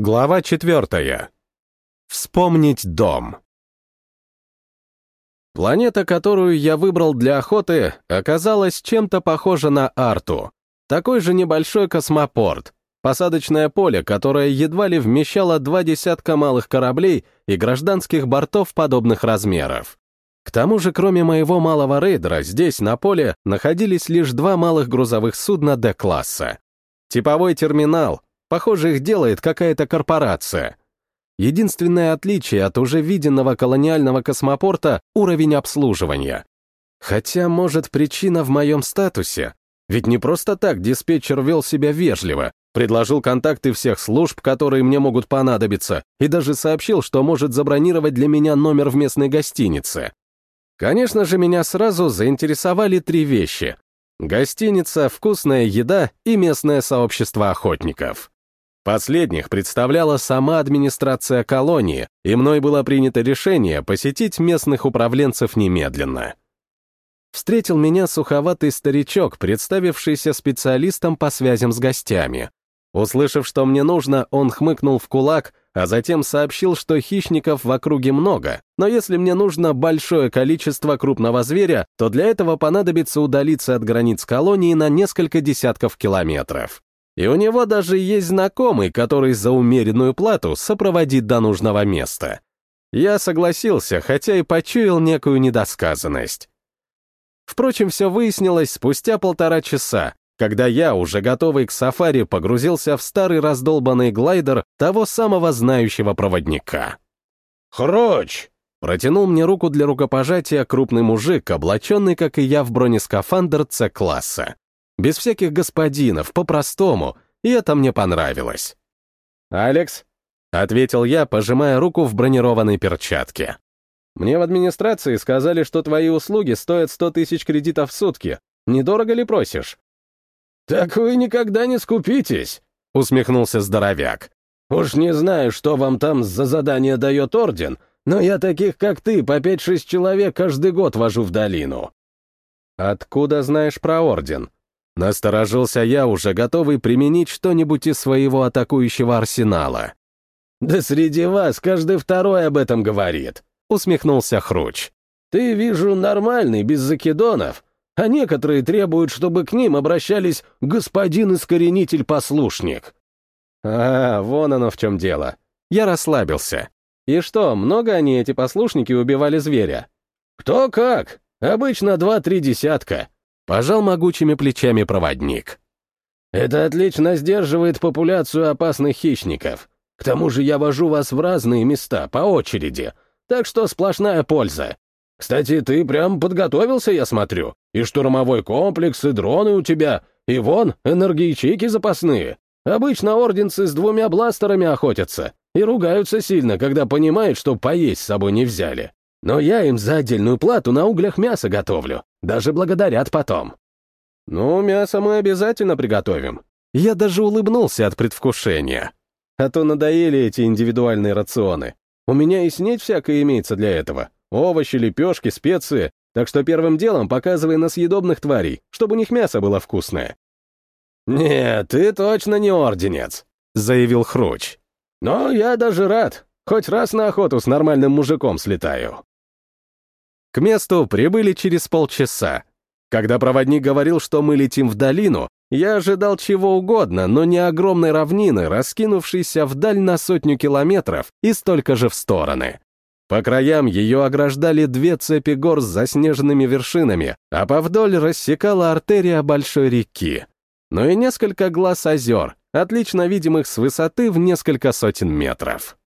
Глава четвертая. Вспомнить дом. Планета, которую я выбрал для охоты, оказалась чем-то похожа на Арту. Такой же небольшой космопорт, посадочное поле, которое едва ли вмещало два десятка малых кораблей и гражданских бортов подобных размеров. К тому же, кроме моего малого рейдера, здесь, на поле, находились лишь два малых грузовых судна Д-класса. Типовой терминал, Похоже, их делает какая-то корпорация. Единственное отличие от уже виденного колониального космопорта — уровень обслуживания. Хотя, может, причина в моем статусе? Ведь не просто так диспетчер вел себя вежливо, предложил контакты всех служб, которые мне могут понадобиться, и даже сообщил, что может забронировать для меня номер в местной гостинице. Конечно же, меня сразу заинтересовали три вещи. Гостиница, вкусная еда и местное сообщество охотников. Последних представляла сама администрация колонии, и мной было принято решение посетить местных управленцев немедленно. Встретил меня суховатый старичок, представившийся специалистом по связям с гостями. Услышав, что мне нужно, он хмыкнул в кулак, а затем сообщил, что хищников в округе много, но если мне нужно большое количество крупного зверя, то для этого понадобится удалиться от границ колонии на несколько десятков километров. И у него даже есть знакомый, который за умеренную плату сопроводит до нужного места. Я согласился, хотя и почуял некую недосказанность. Впрочем, все выяснилось спустя полтора часа, когда я, уже готовый к сафари, погрузился в старый раздолбанный глайдер того самого знающего проводника. «Хроч!» Протянул мне руку для рукопожатия крупный мужик, облаченный, как и я, в бронескафандр С-класса без всяких господинов, по-простому, и это мне понравилось. «Алекс», — ответил я, пожимая руку в бронированной перчатке. «Мне в администрации сказали, что твои услуги стоят 100 тысяч кредитов в сутки. Недорого ли просишь?» «Так вы никогда не скупитесь», — усмехнулся здоровяк. «Уж не знаю, что вам там за задание дает орден, но я таких, как ты, по 5-6 человек каждый год вожу в долину». «Откуда знаешь про орден?» Насторожился я, уже готовый применить что-нибудь из своего атакующего арсенала. «Да среди вас каждый второй об этом говорит», — усмехнулся Хруч. «Ты, вижу, нормальный, без закидонов, а некоторые требуют, чтобы к ним обращались господин-искоренитель-послушник». «А, вон оно в чем дело. Я расслабился. И что, много они, эти послушники, убивали зверя?» «Кто как. Обычно два-три десятка. Пожал могучими плечами проводник. «Это отлично сдерживает популяцию опасных хищников. К тому же я вожу вас в разные места, по очереди, так что сплошная польза. Кстати, ты прям подготовился, я смотрю. И штурмовой комплекс, и дроны у тебя, и вон, энергийчики запасные. Обычно орденцы с двумя бластерами охотятся и ругаются сильно, когда понимают, что поесть с собой не взяли. Но я им за отдельную плату на углях мясо готовлю. Даже благодарят потом. Ну, мясо мы обязательно приготовим. Я даже улыбнулся от предвкушения. А то надоели эти индивидуальные рационы. У меня и снеть всякое имеется для этого. Овощи, лепешки, специи. Так что первым делом показывай на съедобных тварей, чтобы у них мясо было вкусное. «Нет, ты точно не орденец», — заявил Хруч. «Но я даже рад. Хоть раз на охоту с нормальным мужиком слетаю». К месту прибыли через полчаса. Когда проводник говорил, что мы летим в долину, я ожидал чего угодно, но не огромной равнины, раскинувшейся вдаль на сотню километров и столько же в стороны. По краям ее ограждали две цепи гор с заснеженными вершинами, а повдоль рассекала артерия большой реки. Ну и несколько глаз озер, отлично видимых с высоты в несколько сотен метров.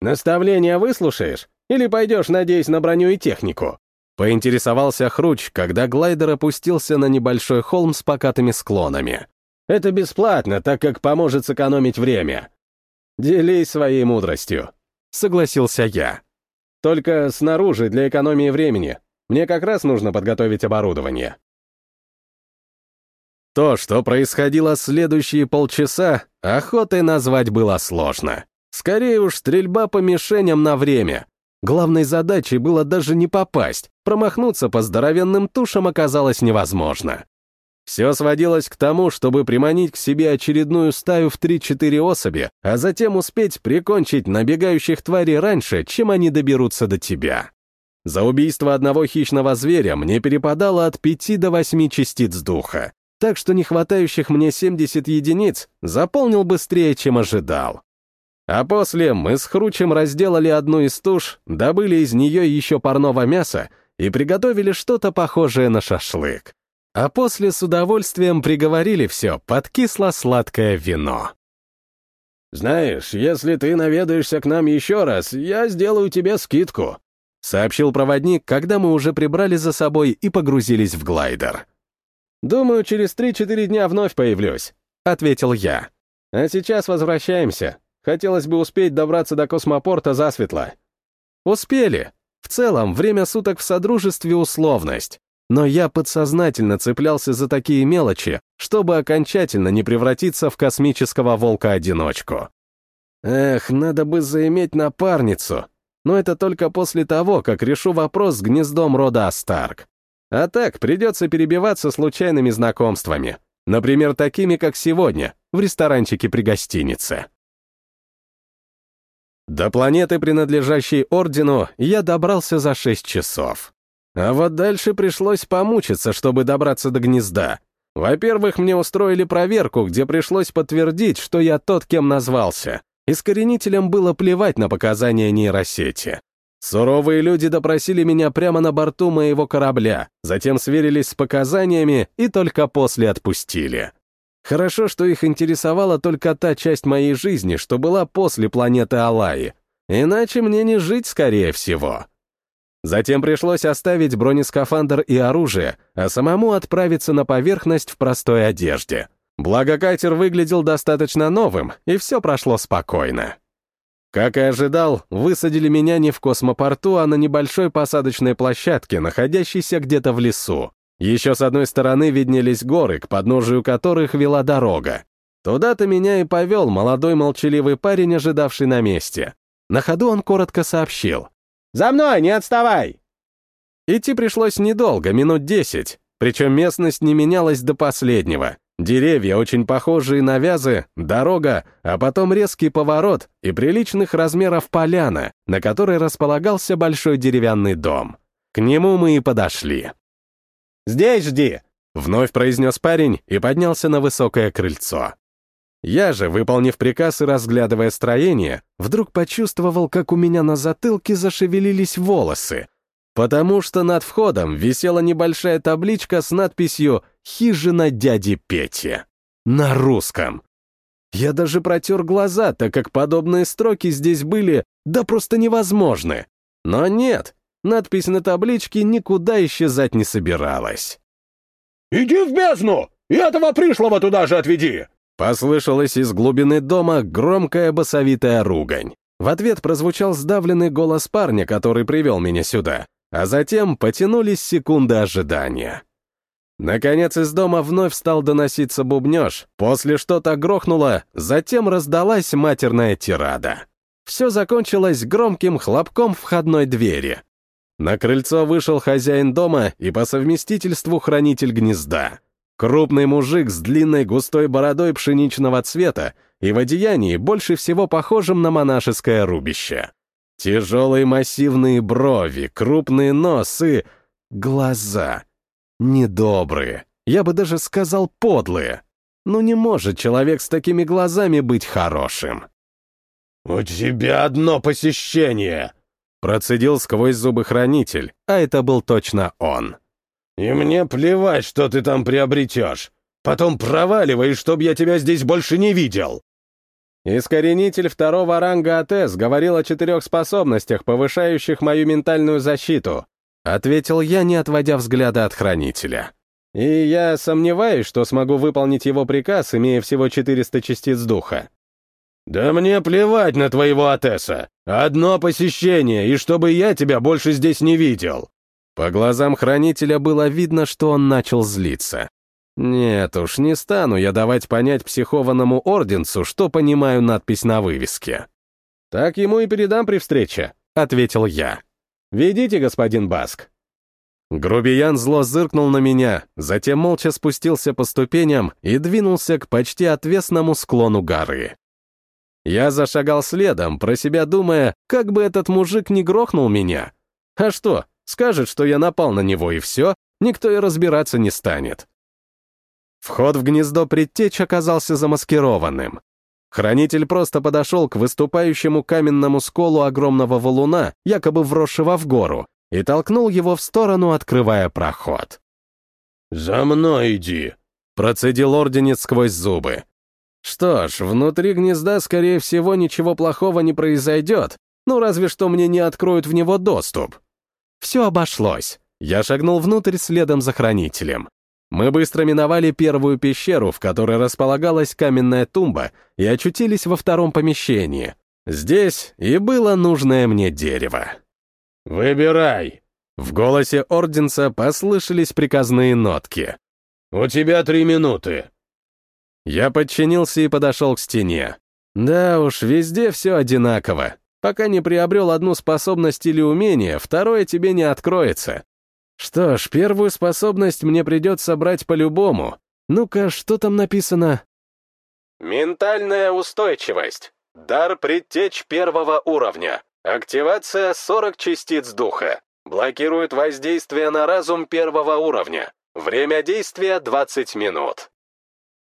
«Наставления выслушаешь?» Или пойдешь, надеясь на броню и технику?» Поинтересовался Хруч, когда глайдер опустился на небольшой холм с покатыми склонами. «Это бесплатно, так как поможет сэкономить время». «Делись своей мудростью», — согласился я. «Только снаружи, для экономии времени. Мне как раз нужно подготовить оборудование». То, что происходило следующие полчаса, охотой назвать было сложно. Скорее уж, стрельба по мишеням на время. Главной задачей было даже не попасть, промахнуться по здоровенным тушам оказалось невозможно. Все сводилось к тому, чтобы приманить к себе очередную стаю в 3-4 особи, а затем успеть прикончить набегающих тварей раньше, чем они доберутся до тебя. За убийство одного хищного зверя мне перепадало от 5 до 8 частиц духа, так что не хватающих мне 70 единиц заполнил быстрее, чем ожидал. А после мы с Хручем разделали одну из туш, добыли из нее еще парного мяса и приготовили что-то похожее на шашлык. А после с удовольствием приговорили все под кисло-сладкое вино. «Знаешь, если ты наведаешься к нам еще раз, я сделаю тебе скидку», сообщил проводник, когда мы уже прибрали за собой и погрузились в глайдер. «Думаю, через 3-4 дня вновь появлюсь», — ответил я. «А сейчас возвращаемся. Хотелось бы успеть добраться до космопорта засветло». «Успели. В целом, время суток в Содружестве — условность. Но я подсознательно цеплялся за такие мелочи, чтобы окончательно не превратиться в космического волка-одиночку. Эх, надо бы заиметь напарницу. Но это только после того, как решу вопрос с гнездом рода Астарк. А так придется перебиваться случайными знакомствами. Например, такими, как сегодня, в ресторанчике при гостинице. До планеты, принадлежащей Ордену, я добрался за 6 часов. А вот дальше пришлось помучиться, чтобы добраться до гнезда. Во-первых, мне устроили проверку, где пришлось подтвердить, что я тот, кем назвался. Искоренителям было плевать на показания нейросети. Суровые люди допросили меня прямо на борту моего корабля, затем сверились с показаниями и только после отпустили. Хорошо, что их интересовала только та часть моей жизни, что была после планеты Алаи. Иначе мне не жить, скорее всего. Затем пришлось оставить бронескафандр и оружие, а самому отправиться на поверхность в простой одежде. Благо катер выглядел достаточно новым, и все прошло спокойно. Как и ожидал, высадили меня не в космопорту, а на небольшой посадочной площадке, находящейся где-то в лесу. Еще с одной стороны виднелись горы, к подножию которых вела дорога. Туда-то меня и повел молодой молчаливый парень, ожидавший на месте. На ходу он коротко сообщил. «За мной, не отставай!» Идти пришлось недолго, минут десять, причем местность не менялась до последнего. Деревья, очень похожие на вязы, дорога, а потом резкий поворот и приличных размеров поляна, на которой располагался большой деревянный дом. К нему мы и подошли. «Здесь жди!» — вновь произнес парень и поднялся на высокое крыльцо. Я же, выполнив приказ и разглядывая строение, вдруг почувствовал, как у меня на затылке зашевелились волосы, потому что над входом висела небольшая табличка с надписью «Хижина дяди Пети» на русском. Я даже протер глаза, так как подобные строки здесь были, да просто невозможны. Но нет, надпись на табличке никуда исчезать не собиралась. «Иди в бездну! И этого пришлого туда же отведи!» Послышалась из глубины дома громкая басовитая ругань. В ответ прозвучал сдавленный голос парня, который привел меня сюда а затем потянулись секунды ожидания. Наконец из дома вновь стал доноситься бубнеж, после что-то грохнуло, затем раздалась матерная тирада. Все закончилось громким хлопком входной двери. На крыльцо вышел хозяин дома и по совместительству хранитель гнезда. Крупный мужик с длинной густой бородой пшеничного цвета и в одеянии больше всего похожим на монашеское рубище. Тяжелые массивные брови, крупные носы, глаза. Недобрые. Я бы даже сказал подлые. Но не может человек с такими глазами быть хорошим. «У тебя одно посещение!» Процедил сквозь зубы хранитель, а это был точно он. «И мне плевать, что ты там приобретешь. Потом проваливай, чтоб я тебя здесь больше не видел!» Искоренитель второго ранга АТС говорил о четырех способностях, повышающих мою ментальную защиту, ответил я, не отводя взгляда от хранителя. И я сомневаюсь, что смогу выполнить его приказ, имея всего 400 частиц духа. «Да мне плевать на твоего Атеса. Одно посещение, и чтобы я тебя больше здесь не видел». По глазам хранителя было видно, что он начал злиться. Нет уж, не стану я давать понять психованному орденцу, что понимаю надпись на вывеске. «Так ему и передам при встрече», — ответил я. «Ведите, господин Баск». Грубиян зло зыркнул на меня, затем молча спустился по ступеням и двинулся к почти отвесному склону горы. Я зашагал следом, про себя думая, как бы этот мужик не грохнул меня. А что, скажет, что я напал на него и все, никто и разбираться не станет. Вход в гнездо предтеч оказался замаскированным. Хранитель просто подошел к выступающему каменному сколу огромного валуна, якобы вросшего в гору, и толкнул его в сторону, открывая проход. «За мной иди», — процедил орденец сквозь зубы. Что ж, внутри гнезда, скорее всего, ничего плохого не произойдет, ну разве что мне не откроют в него доступ. Все обошлось. Я шагнул внутрь следом за хранителем. Мы быстро миновали первую пещеру, в которой располагалась каменная тумба, и очутились во втором помещении. Здесь и было нужное мне дерево. «Выбирай!» В голосе Орденса послышались приказные нотки. «У тебя три минуты!» Я подчинился и подошел к стене. Да уж, везде все одинаково. Пока не приобрел одну способность или умение, второе тебе не откроется. Что ж, первую способность мне придется брать по-любому. Ну-ка, что там написано? Ментальная устойчивость. Дар предтеч первого уровня. Активация 40 частиц духа. Блокирует воздействие на разум первого уровня. Время действия 20 минут.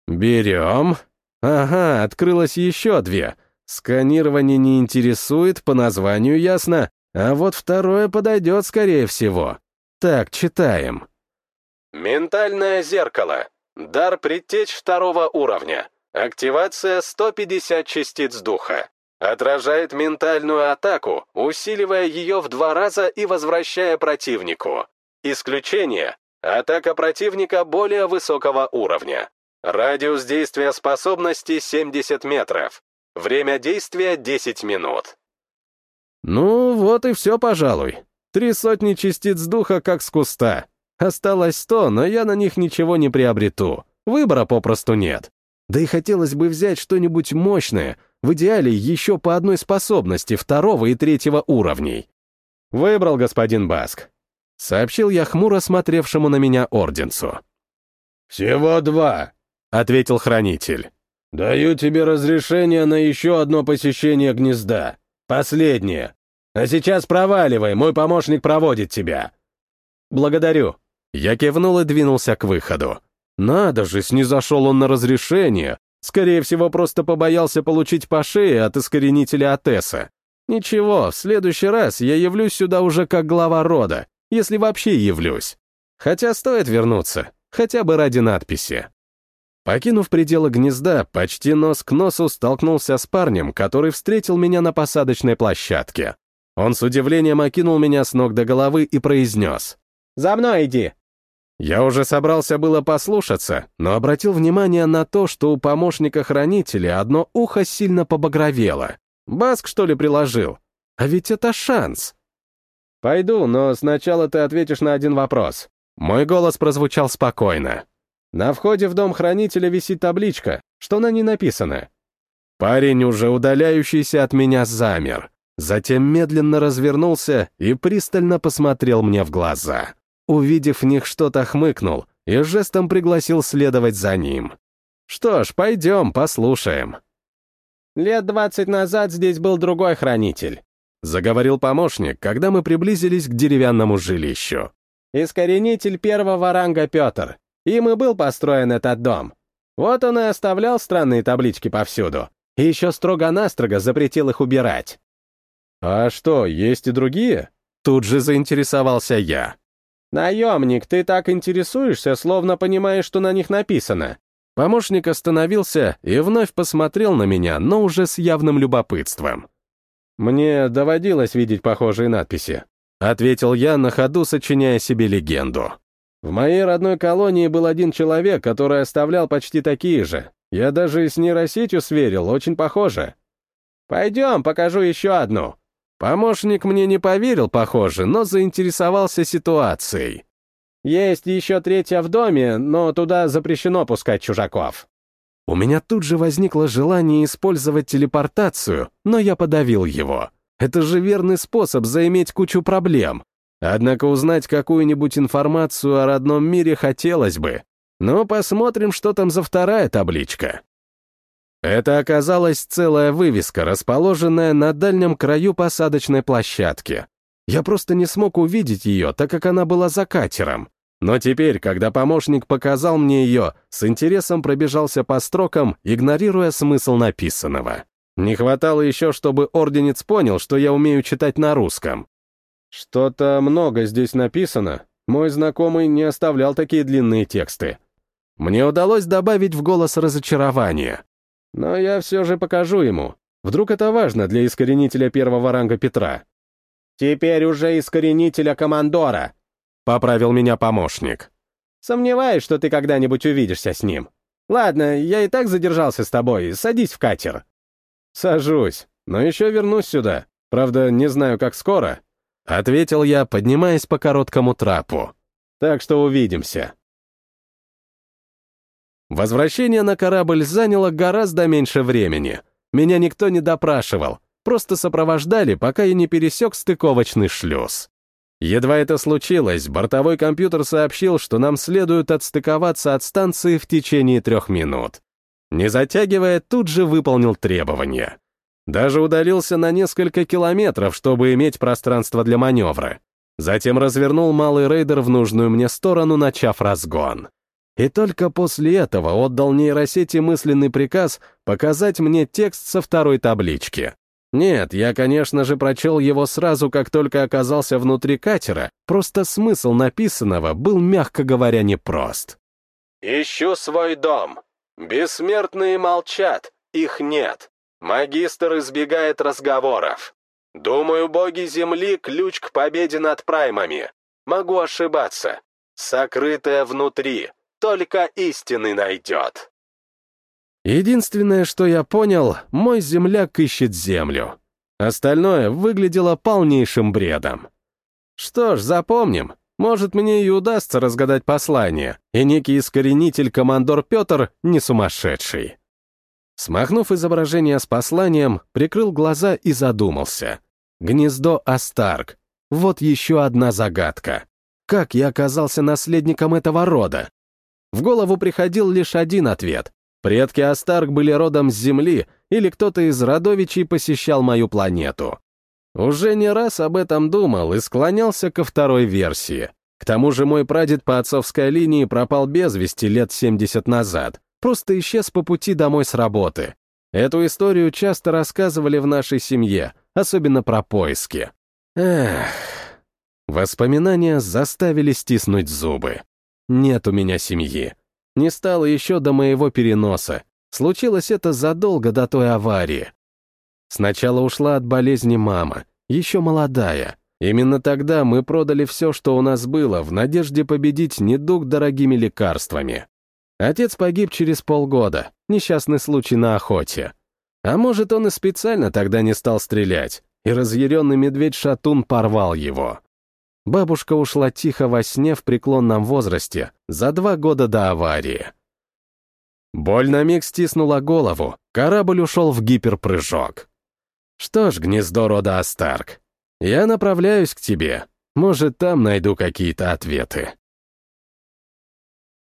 Берем. Ага, открылось еще две. Сканирование не интересует, по названию ясно, а вот второе подойдет, скорее всего. Так, читаем. Ментальное зеркало. Дар предтеч второго уровня. Активация 150 частиц духа. Отражает ментальную атаку, усиливая ее в два раза и возвращая противнику. Исключение. Атака противника более высокого уровня. Радиус действия способности 70 метров. Время действия 10 минут. Ну, вот и все, пожалуй. Три сотни частиц духа как с куста. Осталось сто, но я на них ничего не приобрету. Выбора попросту нет. Да и хотелось бы взять что-нибудь мощное, в идеале еще по одной способности второго и третьего уровней. Выбрал господин Баск. Сообщил я хмуро смотревшему на меня орденцу. «Всего два», — ответил хранитель. «Даю тебе разрешение на еще одно посещение гнезда. Последнее. А сейчас проваливай, мой помощник проводит тебя». «Благодарю». Я кивнул и двинулся к выходу. Надо же, снизошел он на разрешение. Скорее всего, просто побоялся получить по шее от искоренителя Атеса. Ничего, в следующий раз я явлюсь сюда уже как глава рода, если вообще явлюсь. Хотя стоит вернуться, хотя бы ради надписи. Покинув пределы гнезда, почти нос к носу столкнулся с парнем, который встретил меня на посадочной площадке. Он с удивлением окинул меня с ног до головы и произнес. «За мной иди!» Я уже собрался было послушаться, но обратил внимание на то, что у помощника хранителя одно ухо сильно побагровело. Баск, что ли, приложил? А ведь это шанс. «Пойду, но сначала ты ответишь на один вопрос». Мой голос прозвучал спокойно. На входе в дом хранителя висит табличка, что на ней написано. Парень, уже удаляющийся от меня, замер. Затем медленно развернулся и пристально посмотрел мне в глаза. Увидев в них что-то, хмыкнул и жестом пригласил следовать за ним. Что ж, пойдем, послушаем. «Лет двадцать назад здесь был другой хранитель», — заговорил помощник, когда мы приблизились к деревянному жилищу. «Искоренитель первого ранга Петр. Им и был построен этот дом. Вот он и оставлял странные таблички повсюду. И еще строго-настрого запретил их убирать. «А что, есть и другие?» Тут же заинтересовался я. «Наемник, ты так интересуешься, словно понимаешь, что на них написано». Помощник остановился и вновь посмотрел на меня, но уже с явным любопытством. «Мне доводилось видеть похожие надписи», — ответил я на ходу, сочиняя себе легенду. «В моей родной колонии был один человек, который оставлял почти такие же. Я даже с нейросетью сверил, очень похоже. Пойдем, покажу еще одну», Помощник мне не поверил, похоже, но заинтересовался ситуацией. Есть еще третья в доме, но туда запрещено пускать чужаков. У меня тут же возникло желание использовать телепортацию, но я подавил его. Это же верный способ заиметь кучу проблем. Однако узнать какую-нибудь информацию о родном мире хотелось бы. Но посмотрим, что там за вторая табличка. Это оказалась целая вывеска, расположенная на дальнем краю посадочной площадки. Я просто не смог увидеть ее, так как она была за катером. Но теперь, когда помощник показал мне ее, с интересом пробежался по строкам, игнорируя смысл написанного. Не хватало еще, чтобы орденец понял, что я умею читать на русском. Что-то много здесь написано. Мой знакомый не оставлял такие длинные тексты. Мне удалось добавить в голос разочарование. Но я все же покажу ему. Вдруг это важно для искоренителя первого ранга Петра. «Теперь уже искоренителя командора», — поправил меня помощник. «Сомневаюсь, что ты когда-нибудь увидишься с ним. Ладно, я и так задержался с тобой, садись в катер». «Сажусь, но еще вернусь сюда. Правда, не знаю, как скоро», — ответил я, поднимаясь по короткому трапу. «Так что увидимся». Возвращение на корабль заняло гораздо меньше времени. Меня никто не допрашивал, просто сопровождали, пока я не пересек стыковочный шлюз. Едва это случилось, бортовой компьютер сообщил, что нам следует отстыковаться от станции в течение трех минут. Не затягивая, тут же выполнил требования. Даже удалился на несколько километров, чтобы иметь пространство для маневра. Затем развернул малый рейдер в нужную мне сторону, начав разгон и только после этого отдал нейросети мысленный приказ показать мне текст со второй таблички. Нет, я, конечно же, прочел его сразу, как только оказался внутри катера, просто смысл написанного был, мягко говоря, непрост. «Ищу свой дом. Бессмертные молчат, их нет. Магистр избегает разговоров. Думаю, боги Земли — ключ к победе над праймами. Могу ошибаться. Сокрытое внутри, только истины найдет. Единственное, что я понял, мой земляк ищет землю. Остальное выглядело полнейшим бредом. Что ж, запомним. Может, мне и удастся разгадать послание, и некий искоренитель командор Петр не сумасшедший. Смахнув изображение с посланием, прикрыл глаза и задумался. Гнездо Астарк. Вот еще одна загадка. Как я оказался наследником этого рода? В голову приходил лишь один ответ. Предки Астарк были родом с Земли, или кто-то из родовичей посещал мою планету. Уже не раз об этом думал и склонялся ко второй версии. К тому же мой прадед по отцовской линии пропал без вести лет 70 назад, просто исчез по пути домой с работы. Эту историю часто рассказывали в нашей семье, особенно про поиски. Эх... Воспоминания заставили стиснуть зубы. Нет у меня семьи. Не стало еще до моего переноса. Случилось это задолго до той аварии. Сначала ушла от болезни мама, еще молодая. Именно тогда мы продали все, что у нас было, в надежде победить недуг дорогими лекарствами. Отец погиб через полгода, несчастный случай на охоте. А может, он и специально тогда не стал стрелять, и разъяренный медведь-шатун порвал его. Бабушка ушла тихо во сне в преклонном возрасте, за два года до аварии. Боль на миг стиснула голову, корабль ушел в гиперпрыжок. Что ж, гнездо рода Астарк, я направляюсь к тебе, может, там найду какие-то ответы.